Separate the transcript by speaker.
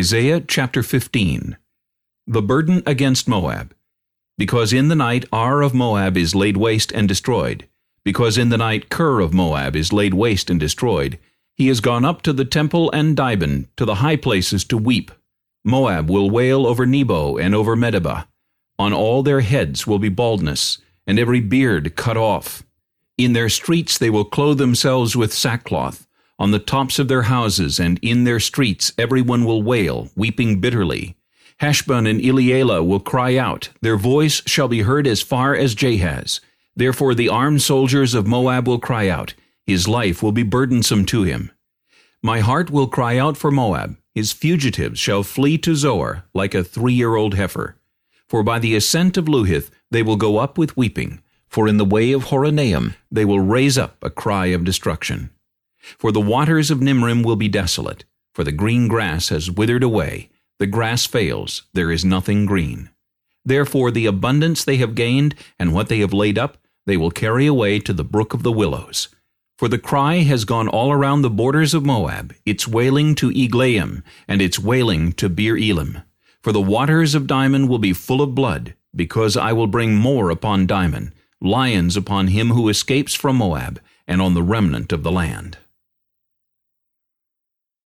Speaker 1: Isaiah chapter 15 The burden against Moab Because in the night Ar of Moab is laid waste and destroyed, because in the night Kir of Moab is laid waste and destroyed, he has gone up to the temple and Dibon, to the high places to weep. Moab will wail over Nebo and over Medeba. On all their heads will be baldness, and every beard cut off. In their streets they will clothe themselves with sackcloth. On the tops of their houses and in their streets everyone will wail, weeping bitterly. Heshbon and Elealeh will cry out, their voice shall be heard as far as Jahaz. Therefore the armed soldiers of Moab will cry out, his life will be burdensome to him. My heart will cry out for Moab, his fugitives shall flee to Zoar like a three-year-old heifer. For by the ascent of Luhith they will go up with weeping, for in the way of Horonaim they will raise up a cry of destruction. For the waters of Nimrim will be desolate, for the green grass has withered away, the grass fails, there is nothing green. Therefore the abundance they have gained, and what they have laid up, they will carry away to the brook of the willows. For the cry has gone all around the borders of Moab, its wailing to Eglaim, and its wailing to Beer Elim. For the waters of Dimon will be full of blood, because I will bring more upon Dimon, lions upon him who escapes from Moab, and on the remnant of the land.